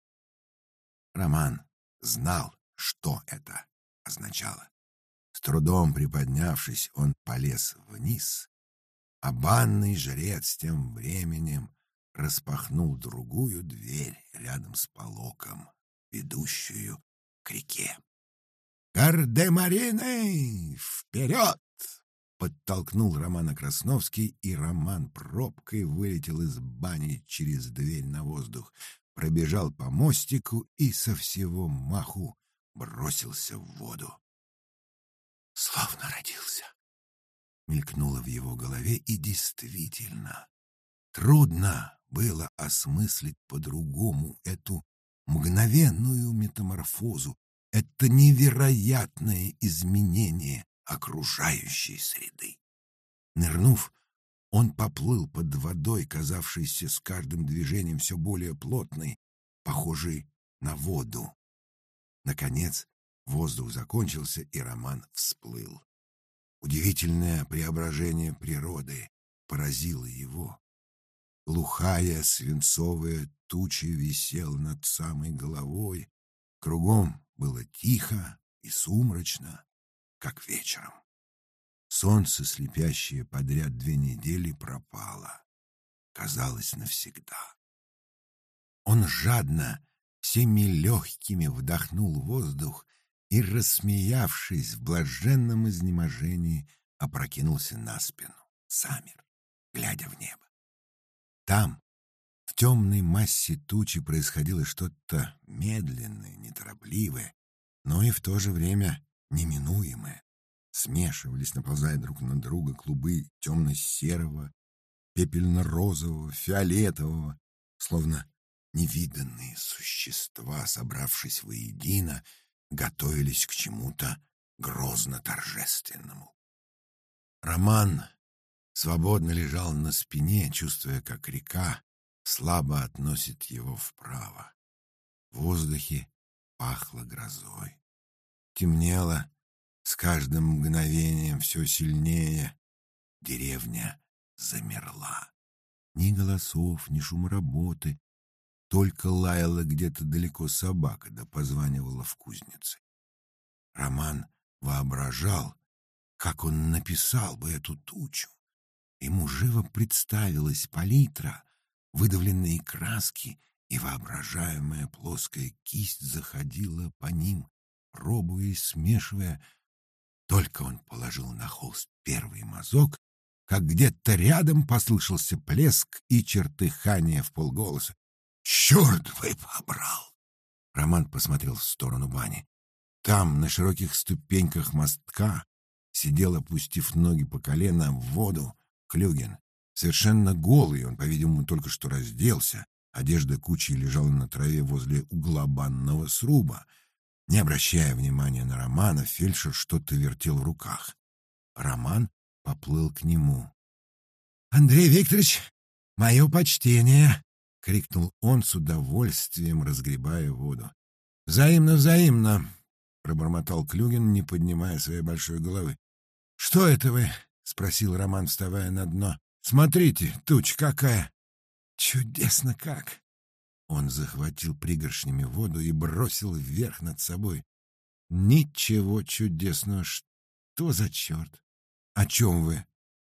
Роман знал, что это означало. С трудом приподнявшись, он полез вниз, а банный жрец тем временем распахнул другую дверь рядом с полоком, ведущую к реке. «Гардемарины! Вперед!» Подтолкнул Романа Красновский, и Роман пробкой вылетел из бани через дверь на воздух, пробежал по мостику и со всего маху бросился в воду. Словно родился. Мелькнуло в его голове, и действительно, трудно было осмыслить по-другому эту мгновенную метаморфозу, это невероятное изменение окружающей среды. Нырнув, он поплыл под водой, казавшейся с каждым движением все более плотной, похожей на воду. Наконец, Воздух закончился, и роман всплыл. Удивительное преображение природы поразило его. Глухая свинцовая туча висела над самой головой. Кругом было тихо и сумрачно, как вечером. Солнце, слепящее подряд две недели, пропало. Казалось, навсегда. Он жадно, всеми легкими вдохнул воздух и, рассмеявшись в блаженном изнеможении, опрокинулся на спину, замер, глядя в небо. Там, в темной массе тучи, происходило что-то медленное, неторопливое, но и в то же время неминуемое. Смешивались, наползая друг на друга, клубы темно-серого, пепельно-розового, фиолетового, словно невиданные существа, собравшись воедино, готовились к чему-то грозно-торжественному. Роман свободно лежал на спине, чувствуя, как река слабо относит его вправо. В воздухе пахло грозой. Темнело, С каждым мгновением все сильнее деревня замерла. Ни голосов, ни шум работы, только лаяла где-то далеко собака, да позванивала в кузнице. Роман воображал, как он написал бы эту тучу. Ему живо представилась палитра, выдавленные краски, и воображаемая плоская кисть заходила по ним, пробуя и смешивая. Только он положил на холст первый мазок, как где-то рядом послышался плеск и чертыхание в полголоса. «Черт вы побрал!» Роман посмотрел в сторону бани. Там, на широких ступеньках мостка, сидел, опустив ноги по колено в воду, Клюгин. Совершенно голый, он, по-видимому, только что разделся. Одежда кучей лежала на траве возле угла банного сруба. Не обращая внимания на Романа, фельдшер что-то вертел в руках. Роман поплыл к нему. — Андрей Викторович, мое почтение! — крикнул он с удовольствием, разгребая воду. — Взаимно, взаимно! — пробормотал Клюгин, не поднимая своей большой головы. — Что это вы? — спросил Роман, вставая на дно. — Смотрите, туча какая! — Чудесно как! Он захватил пригоршнями воду и бросил вверх над собой. Ничего чудесного! Что за черт? О чем вы?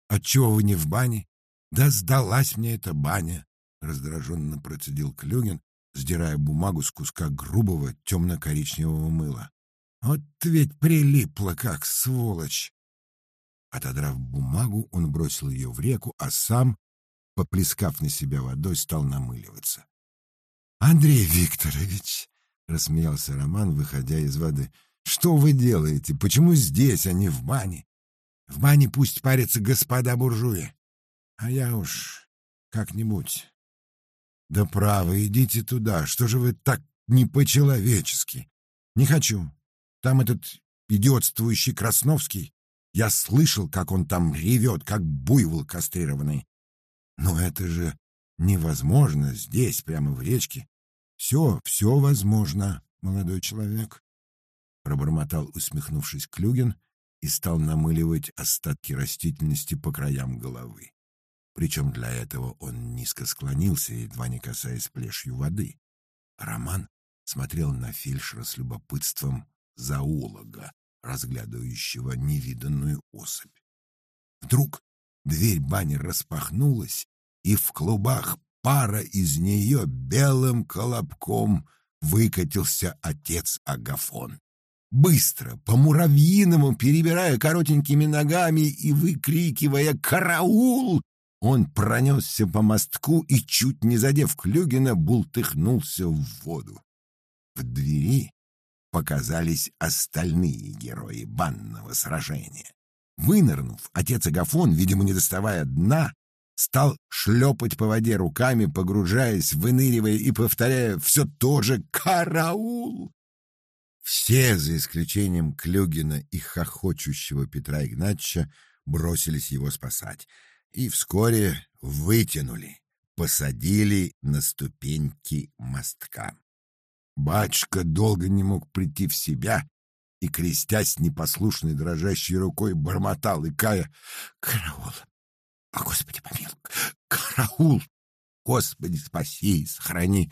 Отчего вы не в бане? Да сдалась мне эта баня! Раздраженно процедил Клюгин, сдирая бумагу с куска грубого темно-коричневого мыла. Вот ведь прилипла, как сволочь. Отодрав бумагу, он бросил ее в реку, а сам, поплескав на себя водой, стал намыливаться. — Андрей Викторович, — рассмеялся Роман, выходя из воды, — что вы делаете? Почему здесь, а не в бане? В бане пусть парятся господа буржуи. А я уж как-нибудь. Да право, идите туда. Что же вы так не по-человечески? Не хочу. Там этот идиотствующий Красновский. Я слышал, как он там ревет, как буйвол кастрированный. Но это же невозможно здесь, прямо в речке. Все, все возможно, молодой человек. Пробормотал, усмехнувшись Клюгин, и стал намыливать остатки растительности по краям головы. Причем для этого он низко склонился, едва не касаясь плешью воды. Роман смотрел на фельдшера с любопытством зоолога, разглядывающего невиданную особь. Вдруг дверь бани распахнулась, и в клубах пара из нее белым колобком выкатился отец Агафон. Быстро, по-муравьиному, перебирая коротенькими ногами и выкрикивая «Караул!», он пронесся по мостку и, чуть не задев Клюгина, бултыхнулся в воду. В двери показались остальные герои банного сражения. Вынырнув, отец Агафон, видимо, не доставая дна, стал шлепать по воде руками, погружаясь, выныривая и повторяя все то же «Караул!». Все, за исключением Клюгина и хохочущего Петра Игнатьевича, бросились его спасать и вскоре вытянули, посадили на ступеньки мостка. Батюшка долго не мог прийти в себя и, крестясь непослушной дрожащей рукой, бормотал, и кая «Караул! О, Господи, помилуй! Караул! Господи, спаси и сохрани!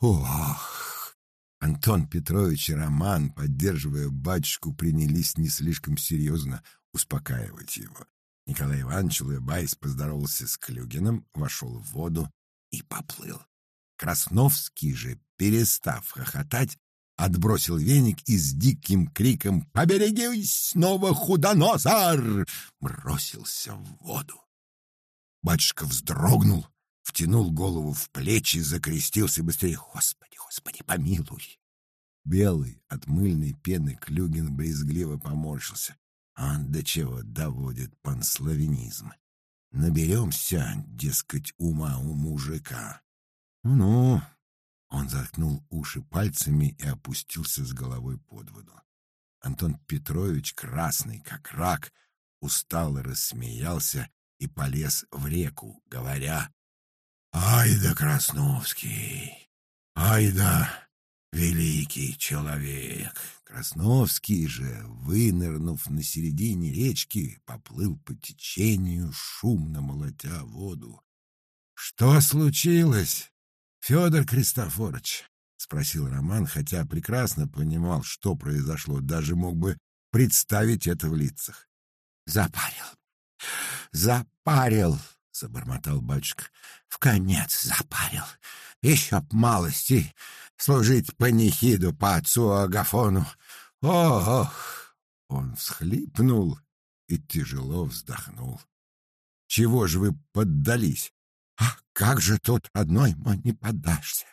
Ох!» Антон Петрович и Роман, поддерживая батюшку, принялись не слишком серьезно успокаивать его. Николай Иванович, улыбаясь, поздоровался с Клюгиным, вошел в воду и поплыл. Красновский же, перестав хохотать, отбросил веник и с диким криком «Поберегись, снова худоносар!» бросился в воду. Батюшка вздрогнул, втянул голову в плечи, закрестился быстрее «Господи, Господи, помилуй!» Белый от мыльной пены Клюгин брезгливо поморщился. А до чего доводит панславянизм? Наберемся, дескать, ума у мужика. Ну-ну. Он заткнул уши пальцами и опустился с головой под воду. Антон Петрович, красный как рак, устало рассмеялся и полез в реку, говоря «Ай да Красновский! Ай да! великий человек. Красновский же, вынырнув на середине речки, поплыл по течению, шумно молотя воду. — Что случилось, Федор Кристофорович? — спросил Роман, хотя прекрасно понимал, что произошло, даже мог бы представить это в лицах. — Запарил, запарил, — забормотал батюшка. — В конец запарил. Еще б малости служить панихиду по отцу Агафону. Ох! Он всхлипнул и тяжело вздохнул. — Чего же вы поддались? — А как же тут одной мо не подашься?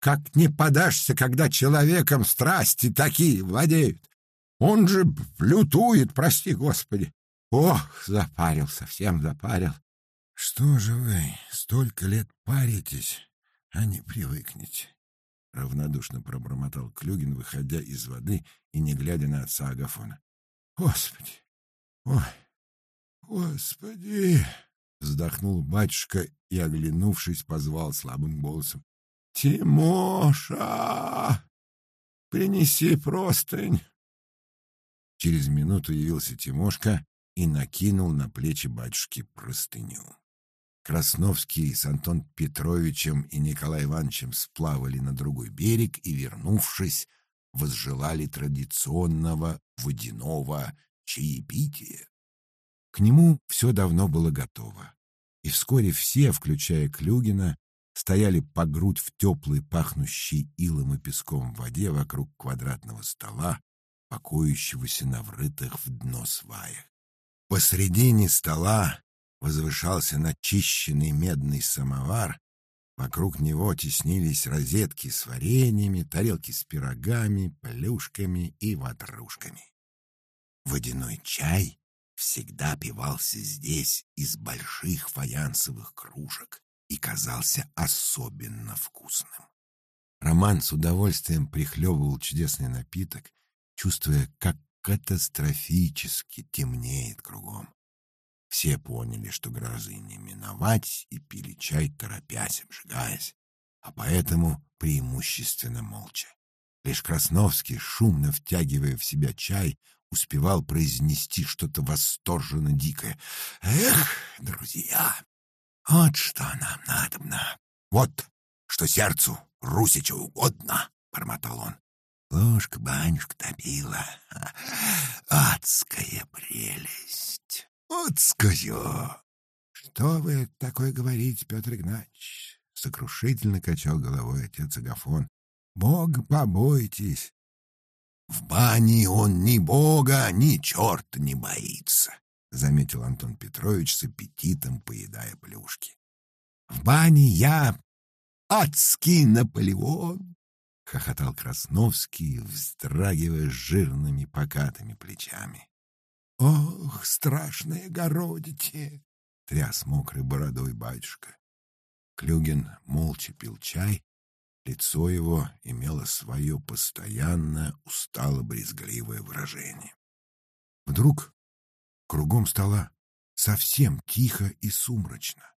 Как не подашься, когда человеком страсти такие владеют? Он же плютует, прости господи. Ох, запарил, совсем запарил. Что же вы столько лет паритесь, а не привыкнете? Равнодушно пробормотал Клюгин, выходя из воды и не глядя на отца Агафона. Господи! Ой! Господи! Вздохнул батюшка и, оглянувшись, позвал слабым голосом. «Тимоша! Принеси простынь!» Через минуту явился Тимошка и накинул на плечи батюшки простыню. Красновский с Антон Петровичем и Николаем Ивановичем сплавали на другой берег и, вернувшись, возжелали традиционного водяного чаепития. К нему все давно было готово, и вскоре все, включая Клюгина, стояли по грудь в теплой, пахнущей илом и песком воде вокруг квадратного стола, покоящегося на врытых в дно сваях. Посредине стола возвышался начищенный медный самовар, вокруг него теснились розетки с вареньями, тарелки с пирогами, плюшками и ватрушками. Водяной чай всегда пивался здесь из больших фаянсовых кружек и казался особенно вкусным. Роман с удовольствием прихлебывал чудесный напиток, чувствуя, как катастрофически темнеет кругом. Все поняли, что грозы не миновать, и пили чай, торопясь, обжигаясь, а поэтому преимущественно молча. Лишь Красновский, шумно втягивая в себя чай, успевал произнести что-то восторженно дикое. «Эх, друзья, вот что нам надобно! Вот что сердцу Русича угодно!» — бормотал он. Ложка банюшка топила. Адская прелесть! Адская! Что вы такое говорите, Петр Игнатьевич? Сокрушительно качал головой отец Агафон. Бога побойтесь. В бане он ни бога, ни черта не боится, заметил Антон Петрович с аппетитом, поедая плюшки. В бане я адский Наполеон, — хохотал Красновский, вздрагивая жирными покатыми плечами. «Ох, страшное городите!» — тряс мокрой бородой батюшка. Клюгин молча пил чай, лицо его имело свое постоянное, устало-брезгливое выражение. Вдруг кругом стало совсем тихо и сумрачно.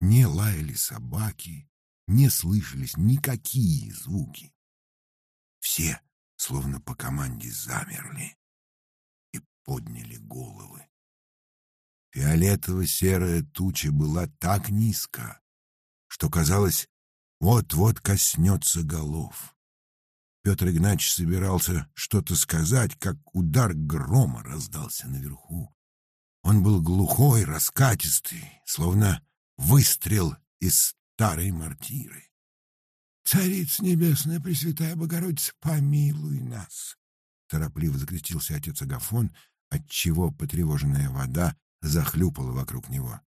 Не лаяли собаки, не слышались никакие звуки. Все, словно по команде, замерли и подняли головы. Фиолетово-серая туча была так низко, что, казалось, вот-вот коснется голов. Петр Игнатьевич собирался что-то сказать, как удар грома раздался наверху. Он был глухой, раскатистый, словно выстрел из старой мартиры. «Царица небесная, Пресвятая Богородица, помилуй нас!» Торопливо закрестился отец Агафон, отчего потревоженная вода захлюпала вокруг него.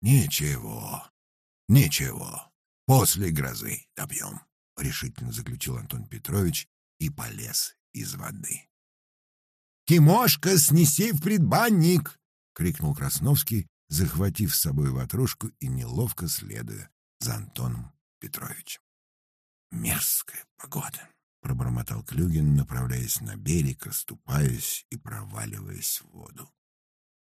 «Ничего, ничего, после грозы добьем», — решительно заключил Антон Петрович и полез из воды. «Тимошка, снеси в предбанник!» — крикнул Красновский, захватив с собой ватрушку и неловко следуя за Антоном Петровичем. «Мерзкая погода», — пробормотал Клюгин, направляясь на берег, оступаясь и проваливаясь в воду.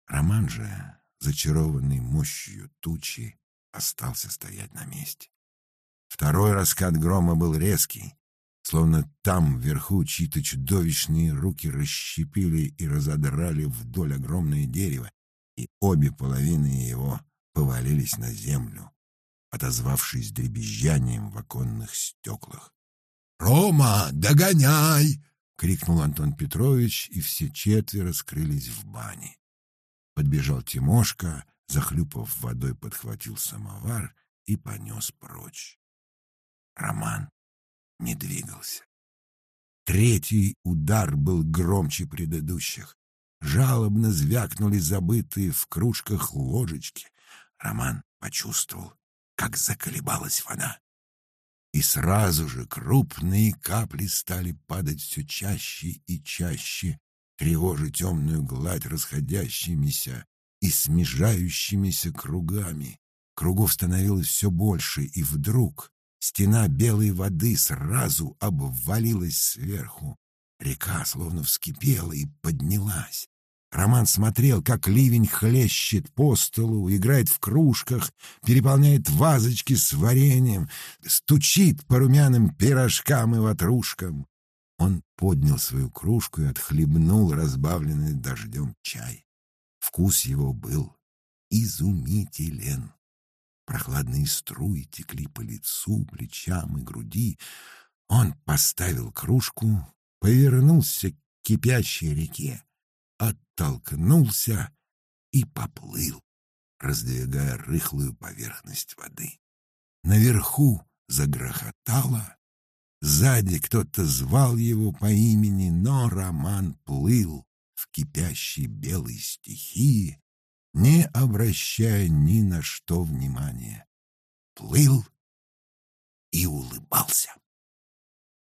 Роман же, зачарованный мощью тучи, остался стоять на месте. Второй раскат грома был резкий, словно там вверху чьи-то чудовищные руки расщепили и разодрали вдоль огромное дерево, и обе половины его повалились на землю, отозвавшись дребезжанием в оконных стеклах. «Рома, догоняй!» — крикнул Антон Петрович, и все четверо скрылись в бане. Подбежал Тимошка, захлюпав водой, подхватил самовар и понес прочь. Роман не двигался. Третий удар был громче предыдущих. Жалобно звякнули забытые в кружках ложечки. Роман почувствовал, как заколебалась вода. И сразу же крупные капли стали падать все чаще и чаще, тревожа темную гладь расходящимися и смежающимися кругами. Кругов становилось все больше, и вдруг стена белой воды сразу обвалилась сверху. Река словно вскипела и поднялась. Роман смотрел, как ливень хлещет по столу, играет в кружках, переполняет вазочки с вареньем, стучит по румяным пирожкам и ватрушкам. Он поднял свою кружку и отхлебнул разбавленный дождем чай. Вкус его был изумителен. Прохладные струи текли по лицу, плечам и груди. Он поставил кружку, повернулся к кипящей реке, оттолкнулся и поплыл, раздвигая рыхлую поверхность воды. Наверху загрохотало, сзади кто-то звал его по имени, но Роман плыл в кипящей белой стихии, не обращая ни на что внимания. Плыл и улыбался.